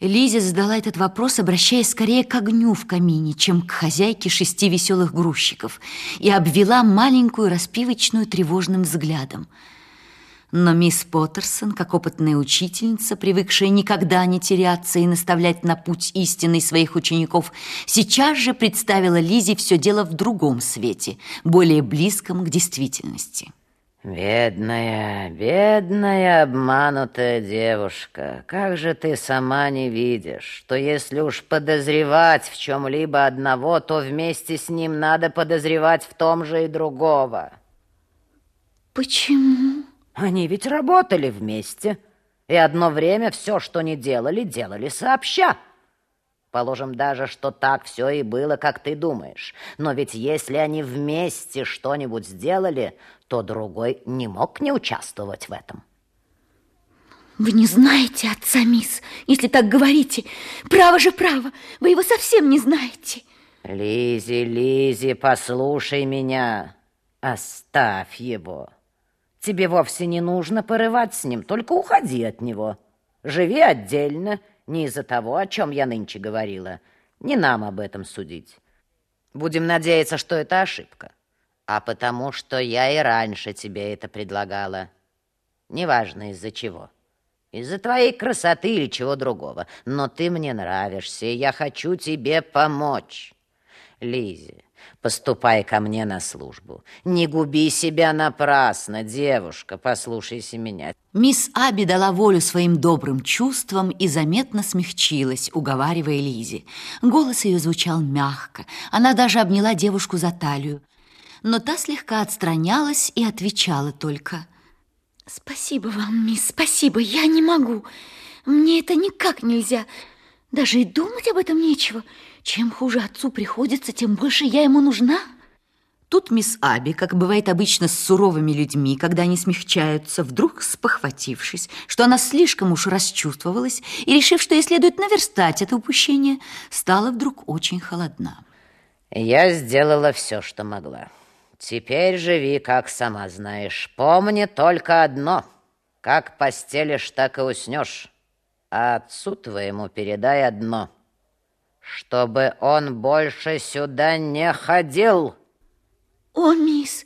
Лиза задала этот вопрос, обращаясь скорее к огню в камине, чем к хозяйке шести веселых грузчиков, и обвела маленькую распивочную тревожным взглядом. Но мисс Поттерсон, как опытная учительница, привыкшая никогда не теряться и наставлять на путь истинный своих учеников, сейчас же представила Лизе все дело в другом свете, более близком к действительности. Бедная, бедная обманутая девушка, как же ты сама не видишь, что если уж подозревать в чем-либо одного, то вместе с ним надо подозревать в том же и другого. Почему? Они ведь работали вместе, и одно время все, что не делали, делали сообща. Положим даже, что так все и было, как ты думаешь. Но ведь если они вместе что-нибудь сделали, то другой не мог не участвовать в этом. Вы не знаете отца, мисс, если так говорите. Право же право, вы его совсем не знаете. Лизи, Лизи, послушай меня. Оставь его. Тебе вовсе не нужно порывать с ним, только уходи от него. Живи отдельно, не из-за того, о чем я нынче говорила. Не нам об этом судить. Будем надеяться, что это ошибка а потому что я и раньше тебе это предлагала. Неважно из-за чего. Из-за твоей красоты или чего другого. Но ты мне нравишься, и я хочу тебе помочь. Лизи, поступай ко мне на службу. Не губи себя напрасно, девушка, послушайся меня. Мисс Аби дала волю своим добрым чувствам и заметно смягчилась, уговаривая Лизи. Голос ее звучал мягко. Она даже обняла девушку за талию но та слегка отстранялась и отвечала только. «Спасибо вам, мисс, спасибо, я не могу. Мне это никак нельзя. Даже и думать об этом нечего. Чем хуже отцу приходится, тем больше я ему нужна». Тут мисс Аби, как бывает обычно с суровыми людьми, когда они смягчаются, вдруг спохватившись, что она слишком уж расчувствовалась и, решив, что ей следует наверстать это упущение, стала вдруг очень холодна. «Я сделала все, что могла». Теперь живи, как сама знаешь. Помни только одно. Как постелишь, так и уснешь. А отцу твоему передай одно. Чтобы он больше сюда не ходил. О, мисс,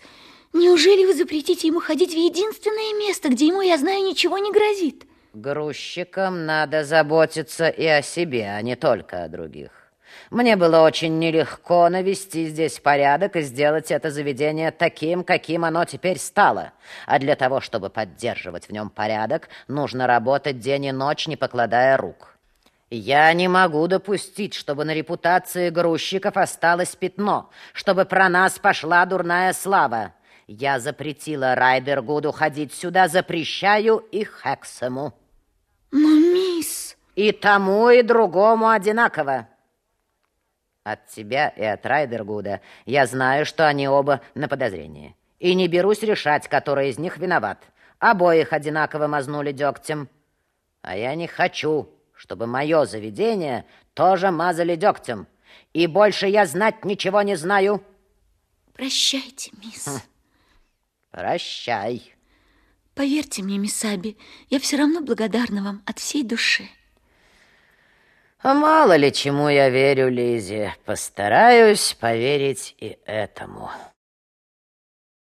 неужели вы запретите ему ходить в единственное место, где ему, я знаю, ничего не грозит? Грузчикам надо заботиться и о себе, а не только о других. Мне было очень нелегко навести здесь порядок и сделать это заведение таким, каким оно теперь стало. А для того, чтобы поддерживать в нем порядок, нужно работать день и ночь, не покладая рук. Я не могу допустить, чтобы на репутации грузчиков осталось пятно, чтобы про нас пошла дурная слава. Я запретила Райдергуду ходить сюда, запрещаю и Хексему. Но, мисс... И тому, и другому одинаково. От тебя и от Райдергуда я знаю, что они оба на подозрении. И не берусь решать, который из них виноват. Обоих одинаково мазнули дегтем. А я не хочу, чтобы мое заведение тоже мазали дегтем. И больше я знать ничего не знаю. Прощайте, мисс. Хм. Прощай. Поверьте мне, мисс Аби, я все равно благодарна вам от всей души. А мало ли чему я верю, Лизе. Постараюсь поверить и этому.